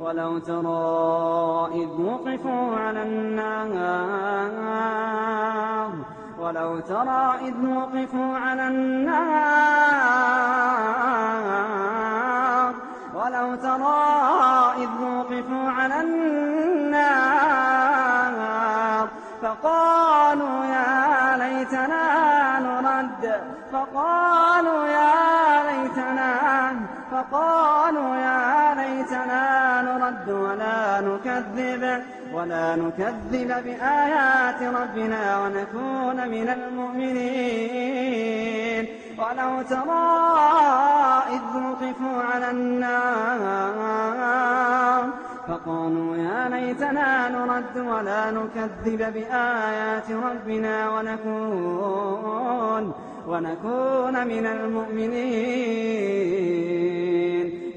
ولو ترى إذ وقفوا على النار ولو ترى إذ وقفوا على النار ولو ترى إذ وقفوا على النار. فقالوا يا ليتنا نرد فقالوا يا ليتنا فقالوا يا ليتنا نرد ولا نكذب ولا نكذب بآيات ربنا ونكون من المؤمنين. ولو ترى إذ وقفوا على النار فقالوا يا ليتنا نرد ولا نكذب بآيات ربنا ونكون ونكون من المؤمنين.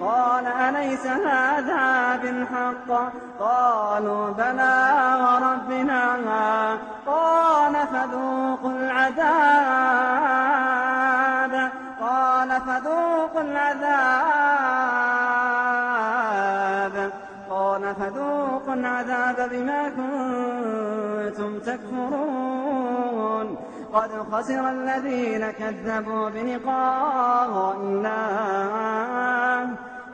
قال أليس هذا بالحق؟ قالوا بلى وربنا. قال فذوقوا العذاب. قال فذوقوا العذاب. قال فذوقوا العذاب بما كنتم تكفرون. قد خسر الذين كذبوا بلقاء الله.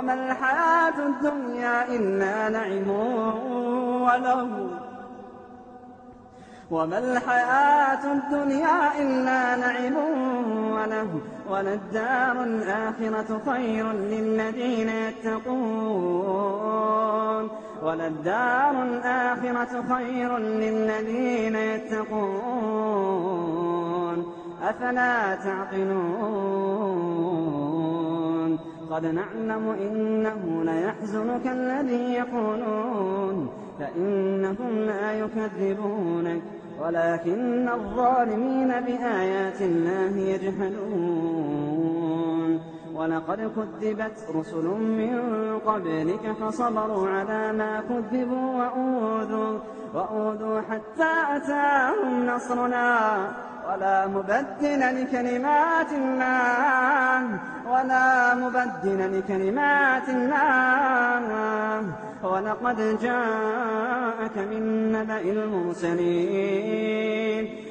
وما الحياة الدنيا إلا لعب وله وما الحياة الدنيا إلا لعب وله وللدار الآخرة خير للذين يتقون. وللدار الآخرة خير للذين يتقون. أفلا تعقلون؟ قد نعلم إنه ليحزنك الذي يقولون فإنهم لا يكذبونك ولكن الظالمين بآيات الله يجحدون ولقد كذبت رسل من قبلك فصبروا على ما كذبوا وأوذوا, وأوذوا حتى أتاهم نصرنا. ولا مبدل لكلمات الله. ولا مبدل لكلمات الله. ولقد جاءك من نبأ المرسلين.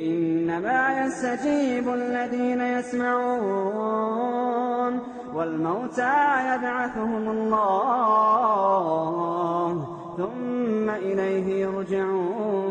إنما يستجيب الذين يسمعون والموتى يبعثهم الله ثم إليه يرجعون.